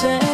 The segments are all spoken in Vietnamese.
say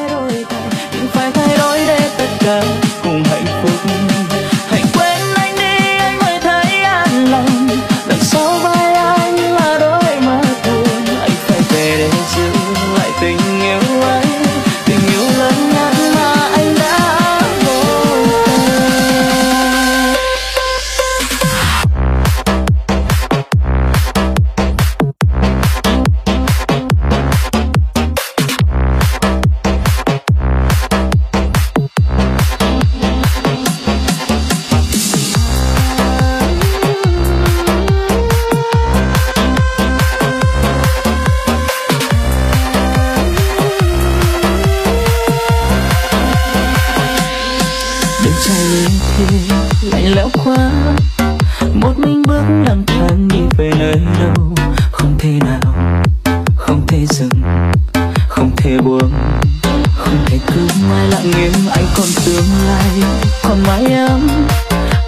một mình bước lang thang đi về nơi đâu. Không thể nào, không thể dừng, không thể buông. Không thể cứ mãi lặng im anh còn tương lai, còn mãi em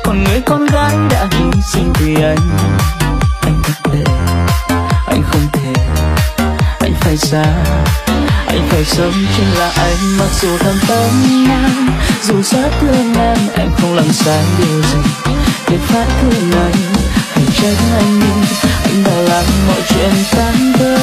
còn người con gái đã hy sinh vì anh. Anh thật tệ anh không thể, anh phải xa anh phải sống chính là anh, mặc dù thầm tâm anh dù rất thương em em không làm sai điều gì để phát cứ này, Hành trách anh mình Anh đã làm mọi chuyện tan vỡ.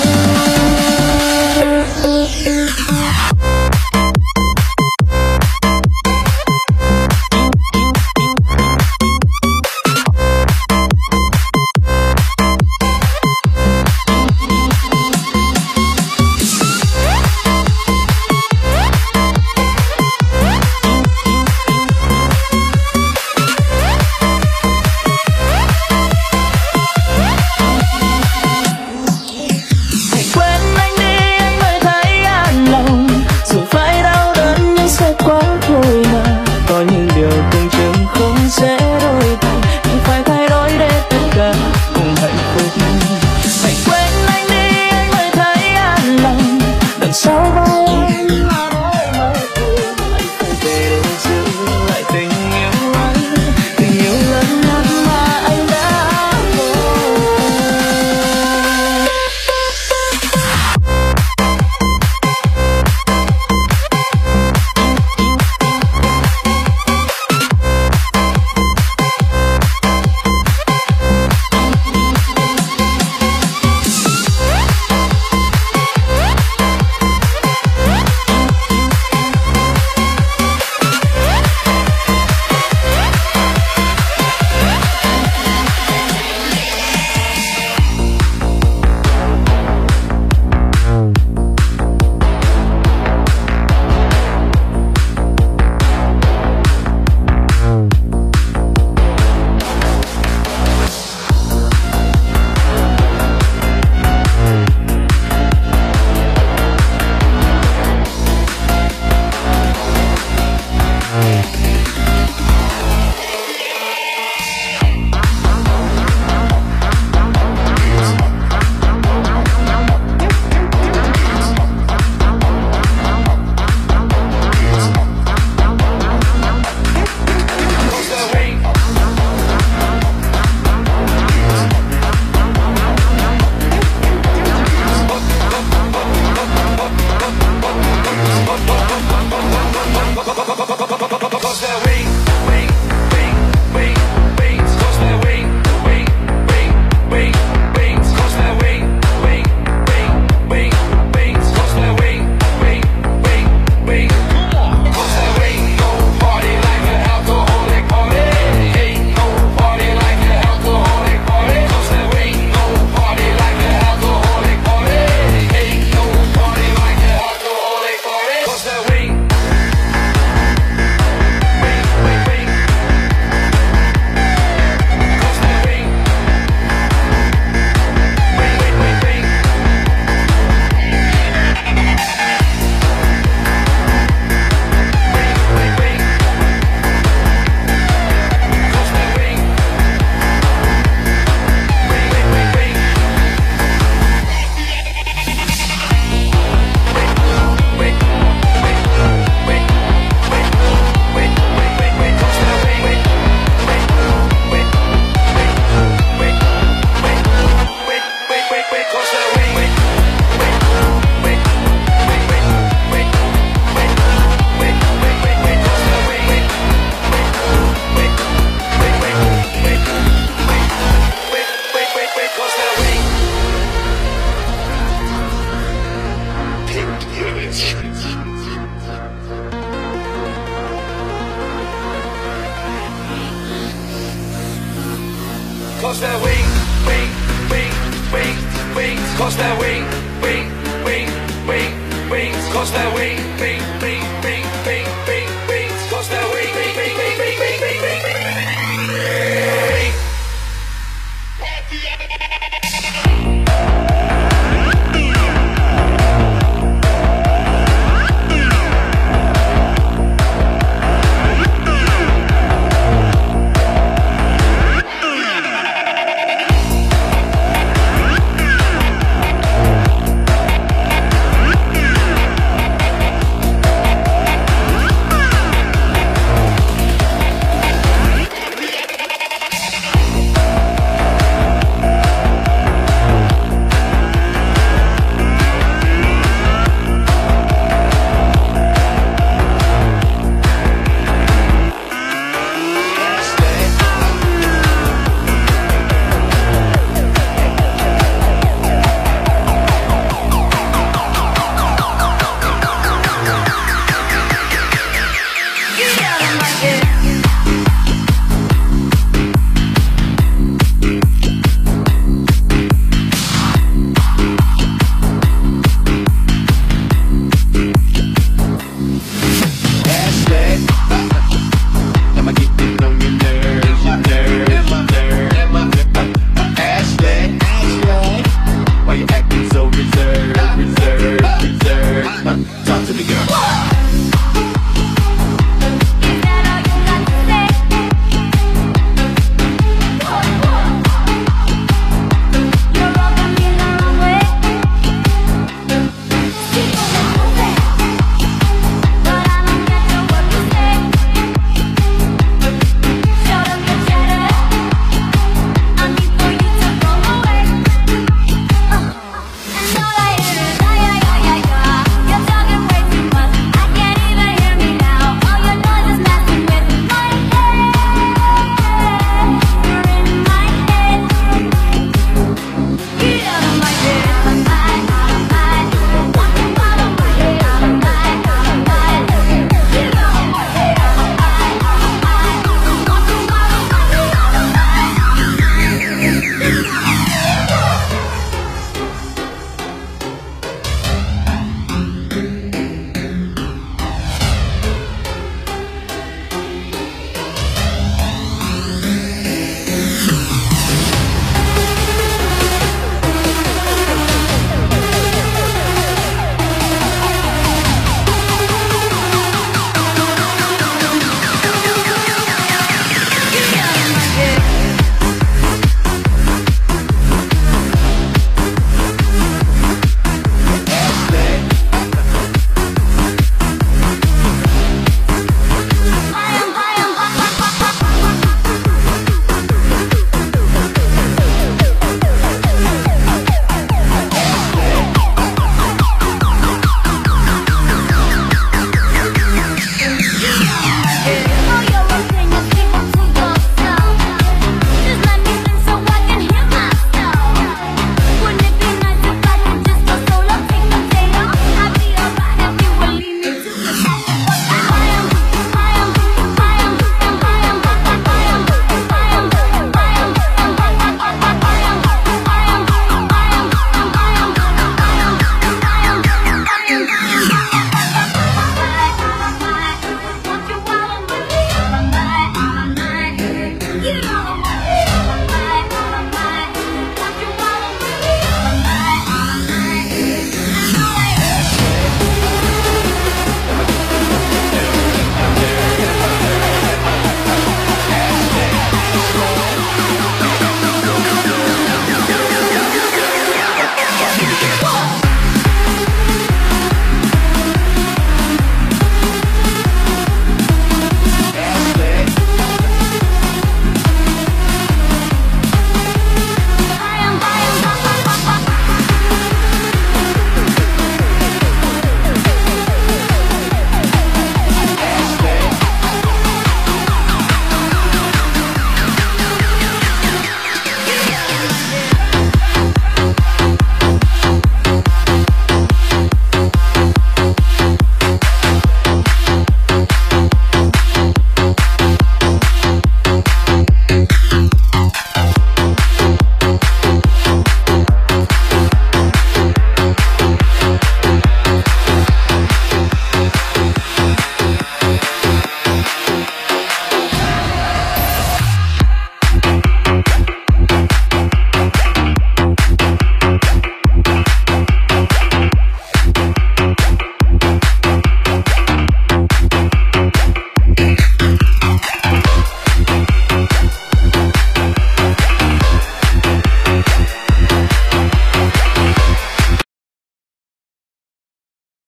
Cause they're weak, weak, weak, weak, weak, cause they're weak, weak.